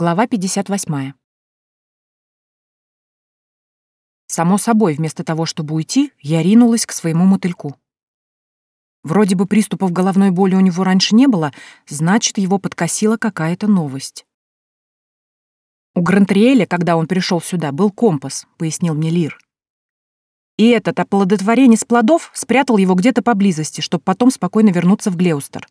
Глава 58. Само собой, вместо того, чтобы уйти, я ринулась к своему мотыльку. Вроде бы приступов головной боли у него раньше не было, значит, его подкосила какая-то новость. «У Грантриэля, когда он пришел сюда, был компас», — пояснил мне Лир. «И этот оплодотворенец плодов спрятал его где-то поблизости, чтобы потом спокойно вернуться в Глеустер».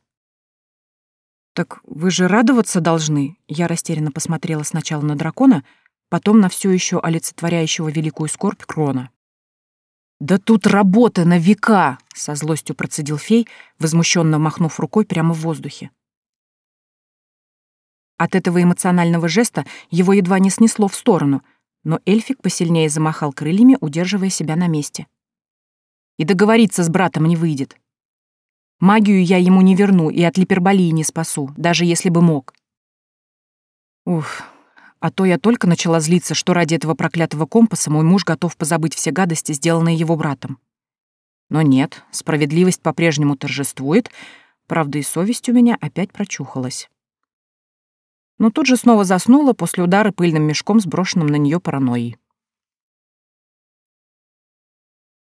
«Так вы же радоваться должны», — я растерянно посмотрела сначала на дракона, потом на все еще олицетворяющего великую скорбь Крона. «Да тут работа на века!» — со злостью процедил фей, возмущенно махнув рукой прямо в воздухе. От этого эмоционального жеста его едва не снесло в сторону, но эльфик посильнее замахал крыльями, удерживая себя на месте. И договориться с братом не выйдет. Магию я ему не верну и от липерболии не спасу, даже если бы мог. Уф, а то я только начала злиться, что ради этого проклятого компаса мой муж готов позабыть все гадости, сделанные его братом. Но нет, справедливость по-прежнему торжествует, правда и совесть у меня опять прочухалась но тут же снова заснула после удара пыльным мешком, сброшенным на нее паранойей.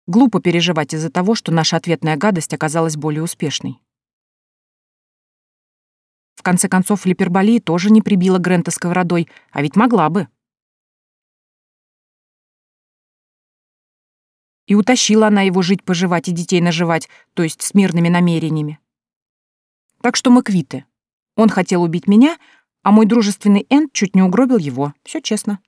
Глупо переживать из-за того, что наша ответная гадость оказалась более успешной. В конце концов, Липерболии тоже не прибила Грента сковородой, а ведь могла бы. И утащила она его жить-поживать и детей наживать, то есть с мирными намерениями. Так что мы квиты. Он хотел убить меня, а мой дружественный Энд чуть не угробил его. Все честно.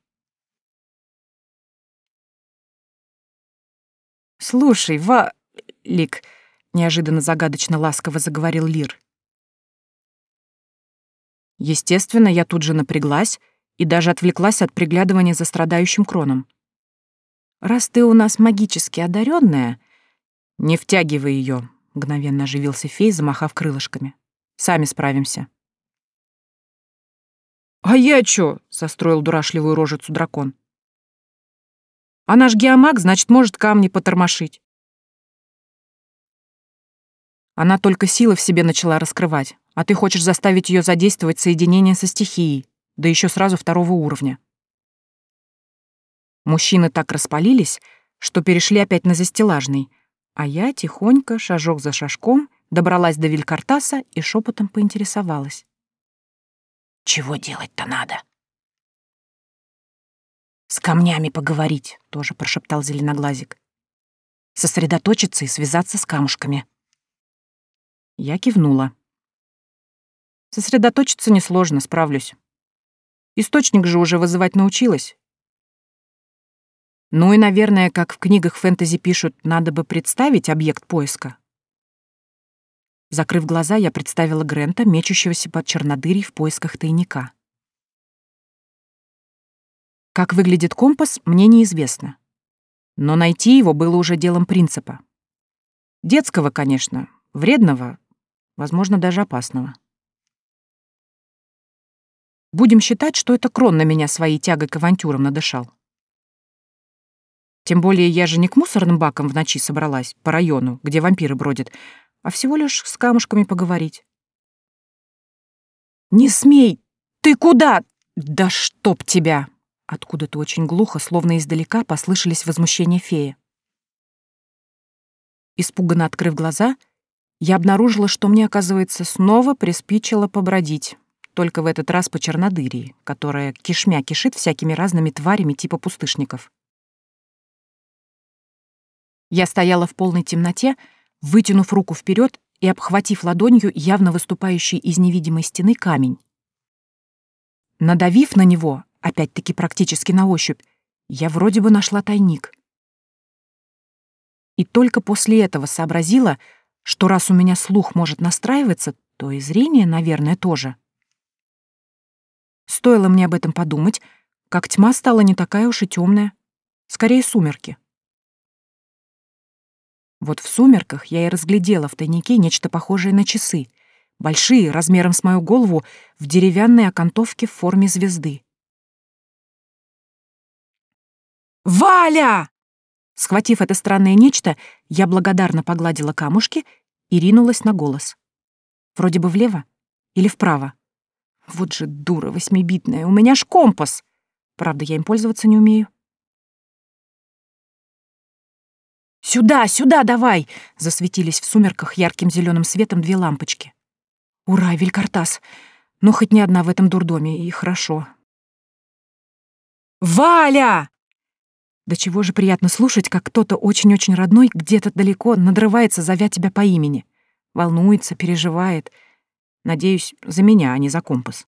«Слушай, Валик», — неожиданно загадочно ласково заговорил Лир. Естественно, я тут же напряглась и даже отвлеклась от приглядывания за страдающим кроном. «Раз ты у нас магически одаренная, не втягивай ее, мгновенно оживился фей, замахав крылышками. «Сами справимся». «А я чё?» — состроил дурашливую рожицу дракон. «А наш геомаг, значит, может камни потормошить». Она только силы в себе начала раскрывать, а ты хочешь заставить ее задействовать соединение со стихией, да еще сразу второго уровня. Мужчины так распалились, что перешли опять на застеллажный, а я тихонько, шажок за шажком, добралась до Вилькартаса и шепотом поинтересовалась. Чего делать-то надо? С камнями поговорить, тоже прошептал зеленоглазик. Сосредоточиться и связаться с камушками. Я кивнула. Сосредоточиться несложно, справлюсь. Источник же уже вызывать научилась. Ну и, наверное, как в книгах фэнтези пишут, надо бы представить объект поиска. Закрыв глаза, я представила Грента, мечущегося под чернодырей в поисках тайника. Как выглядит компас, мне неизвестно. Но найти его было уже делом принципа. Детского, конечно, вредного, возможно, даже опасного. Будем считать, что это Крон на меня своей тягой к авантюрам надышал. Тем более я же не к мусорным бакам в ночи собралась, по району, где вампиры бродят, а всего лишь с камушками поговорить. «Не смей! Ты куда? Да чтоб тебя!» Откуда-то очень глухо, словно издалека, послышались возмущения феи. Испуганно открыв глаза, я обнаружила, что мне, оказывается, снова приспичило побродить, только в этот раз по Чернодырии, которая кишмя кишит всякими разными тварями типа пустышников. Я стояла в полной темноте, вытянув руку вперед и обхватив ладонью явно выступающий из невидимой стены камень. Надавив на него, опять-таки практически на ощупь, я вроде бы нашла тайник. И только после этого сообразила, что раз у меня слух может настраиваться, то и зрение, наверное, тоже. Стоило мне об этом подумать, как тьма стала не такая уж и темная, скорее сумерки. Вот в сумерках я и разглядела в тайнике нечто похожее на часы, большие, размером с мою голову, в деревянной окантовке в форме звезды. «Валя!» Схватив это странное нечто, я благодарно погладила камушки и ринулась на голос. Вроде бы влево или вправо. Вот же дура восьмибитная, у меня ж компас. Правда, я им пользоваться не умею. «Сюда, сюда давай!» — засветились в сумерках ярким зеленым светом две лампочки. «Ура, Велькартас! Ну, хоть не одна в этом дурдоме, и хорошо». «Валя!» До чего же приятно слушать, как кто-то очень-очень родной где-то далеко надрывается, зовя тебя по имени. Волнуется, переживает. Надеюсь, за меня, а не за компас.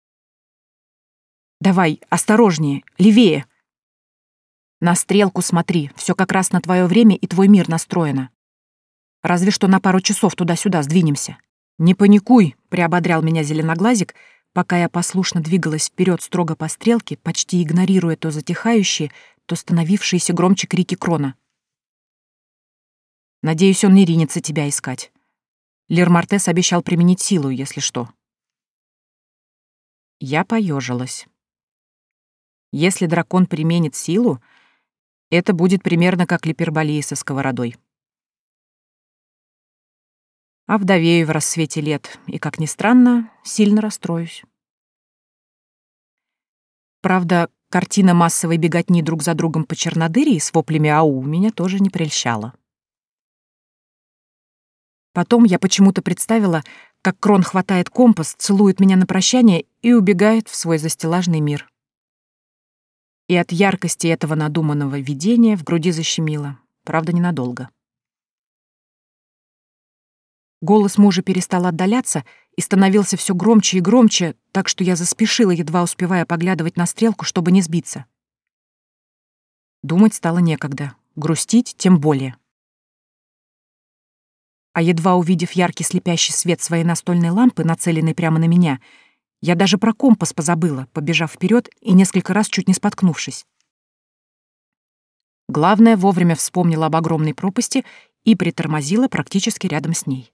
«Давай, осторожнее, левее!» «На стрелку смотри, все как раз на твое время и твой мир настроено. Разве что на пару часов туда-сюда сдвинемся. Не паникуй», — приободрял меня зеленоглазик, пока я послушно двигалась вперед строго по стрелке, почти игнорируя то затихающие, то становившиеся громче крики Крона. «Надеюсь, он не ринется тебя искать. Лер Мартес обещал применить силу, если что». Я поежилась. Если дракон применит силу, это будет примерно как липерболия со сковородой. А вдовею в рассвете лет, и, как ни странно, сильно расстроюсь. Правда, картина массовой беготни друг за другом по Чернодырии с воплями «Ау» меня тоже не прельщала. Потом я почему-то представила, как Крон хватает компас, целует меня на прощание и убегает в свой застеллажный мир и от яркости этого надуманного видения в груди защемило, правда, ненадолго. Голос мужа перестал отдаляться и становился все громче и громче, так что я заспешила, едва успевая поглядывать на стрелку, чтобы не сбиться. Думать стало некогда, грустить тем более. А едва увидев яркий слепящий свет своей настольной лампы, нацеленной прямо на меня, я даже про компас позабыла, побежав вперед и несколько раз чуть не споткнувшись. Главное, вовремя вспомнила об огромной пропасти и притормозила практически рядом с ней.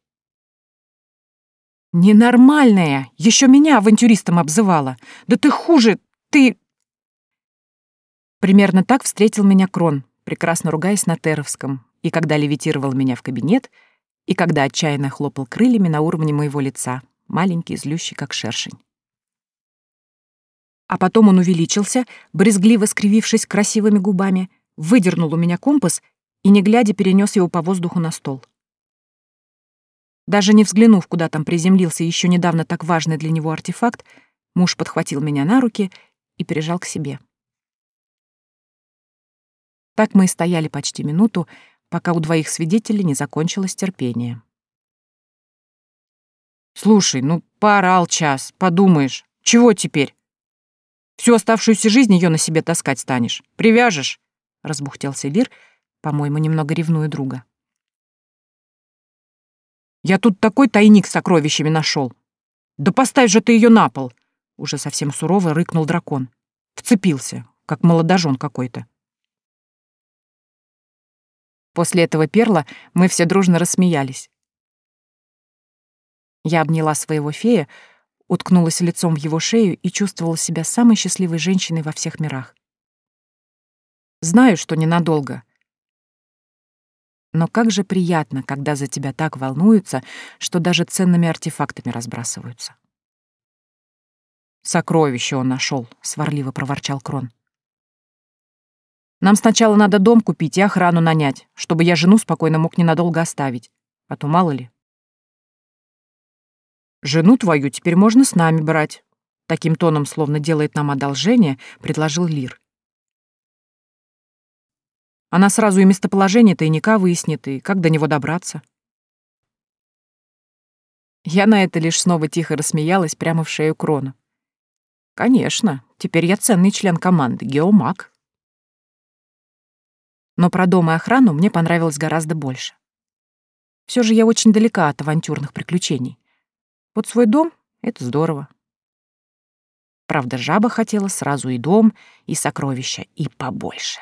«Ненормальная! Еще меня авантюристом обзывала! Да ты хуже! Ты...» Примерно так встретил меня Крон, прекрасно ругаясь на Теровском, и когда левитировал меня в кабинет, и когда отчаянно хлопал крыльями на уровне моего лица, маленький, злющий, как шершень. А потом он увеличился, брезгливо скривившись красивыми губами, выдернул у меня компас и, не глядя, перенес его по воздуху на стол. Даже не взглянув, куда там приземлился еще недавно так важный для него артефакт, муж подхватил меня на руки и прижал к себе. Так мы и стояли почти минуту, пока у двоих свидетелей не закончилось терпение. «Слушай, ну поорал час, подумаешь, чего теперь?» Всю оставшуюся жизнь ее на себе таскать станешь. Привяжешь?» — разбухтелся Лир, по-моему, немного ревнуя друга. «Я тут такой тайник с сокровищами нашел. Да поставь же ты ее на пол!» Уже совсем сурово рыкнул дракон. Вцепился, как молодожен какой-то. После этого перла мы все дружно рассмеялись. Я обняла своего фея, уткнулась лицом в его шею и чувствовала себя самой счастливой женщиной во всех мирах. Знаю, что ненадолго. Но как же приятно, когда за тебя так волнуются, что даже ценными артефактами разбрасываются. «Сокровище он нашел, сварливо проворчал Крон. «Нам сначала надо дом купить и охрану нанять, чтобы я жену спокойно мог ненадолго оставить, а то мало ли». Жену твою теперь можно с нами брать. Таким тоном, словно делает нам одолжение, предложил Лир. Она сразу и местоположение тайника выяснит, и как до него добраться. Я на это лишь снова тихо рассмеялась прямо в шею Крона. Конечно, теперь я ценный член команды, геомаг. Но про дом и охрану мне понравилось гораздо больше. Все же я очень далека от авантюрных приключений. Вот свой дом — это здорово. Правда, жаба хотела сразу и дом, и сокровища, и побольше.